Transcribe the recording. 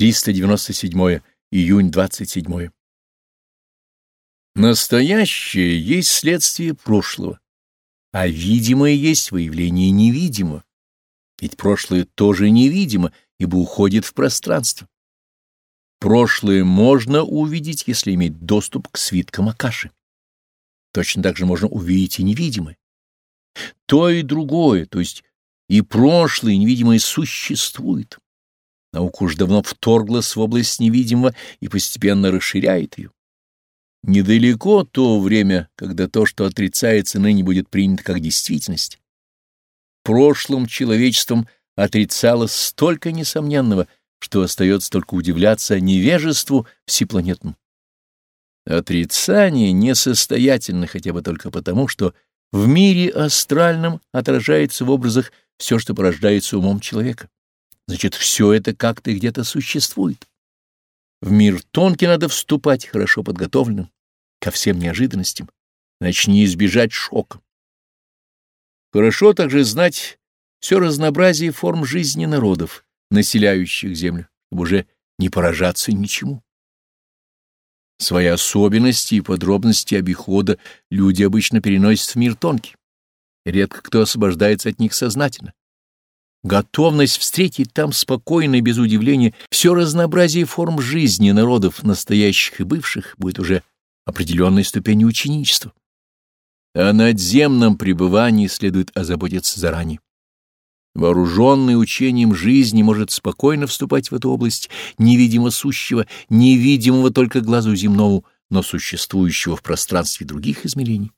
397 июнь 27 Настоящее есть следствие прошлого, а видимое есть выявление невидимого. Ведь прошлое тоже невидимо, ибо уходит в пространство. Прошлое можно увидеть, если иметь доступ к свиткам Акаши. Точно так же можно увидеть и невидимое. То и другое, то есть и прошлое, и невидимое существует. Наука уж давно вторглась в область невидимого и постепенно расширяет ее. Недалеко то время, когда то, что отрицается ныне, будет принято как действительность. Прошлым человечеством отрицалось столько несомненного, что остается только удивляться невежеству всепланетному. Отрицание несостоятельно хотя бы только потому, что в мире астральном отражается в образах все, что порождается умом человека. Значит, все это как-то где-то существует. В мир тонкий надо вступать хорошо подготовленным ко всем неожиданностям, иначе не избежать шока. Хорошо также знать все разнообразие форм жизни народов, населяющих Землю, чтобы уже не поражаться ничему. Свои особенности и подробности обихода люди обычно переносят в мир тонкий. Редко кто освобождается от них сознательно. Готовность встретить там спокойно и без удивления все разнообразие форм жизни народов, настоящих и бывших, будет уже определенной ступенью ученичества. О надземном пребывании следует озаботиться заранее. Вооруженный учением жизни может спокойно вступать в эту область невидимо сущего, невидимого только глазу земному, но существующего в пространстве других измерений.